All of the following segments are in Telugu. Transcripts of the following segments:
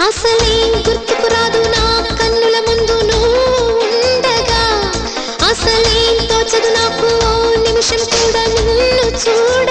అసలే గుర్తుకు రాదు నా కన్నుల ముందు ఉండగా అసలే తోచదు నాకు నిమిషం కూడా నిన్ను చూడ.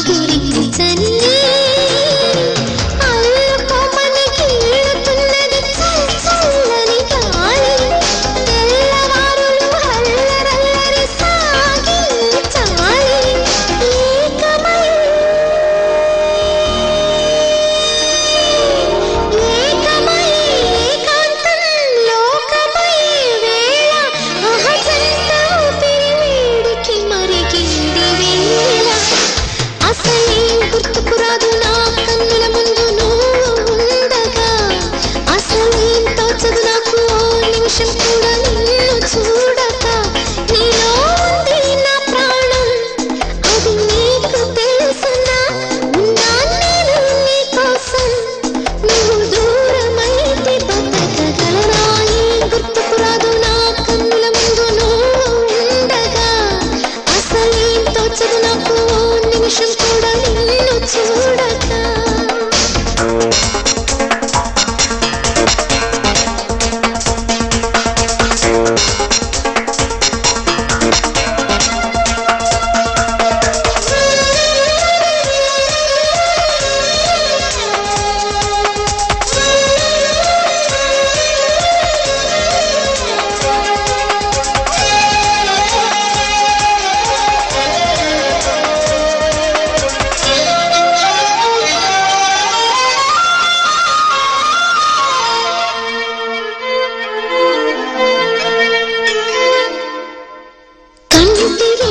చిగురించని Hey,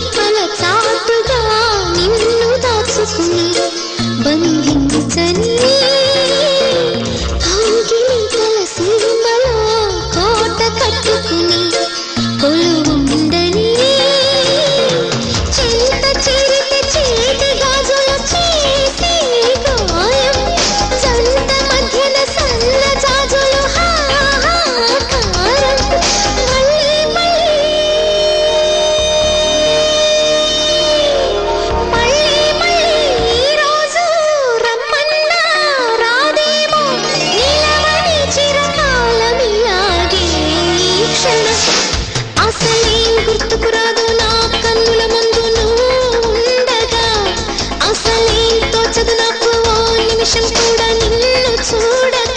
రెప్పల చాటుగా నిన్ను దాచుకుని బంధించని നിമിഷം കൂടെ നിന്നു ചൂട